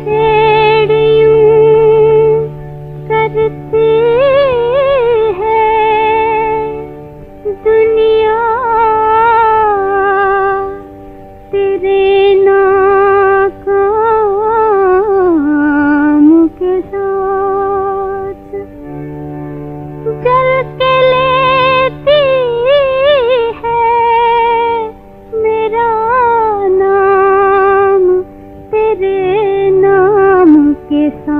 ಹೇ सा